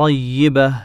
طيبة.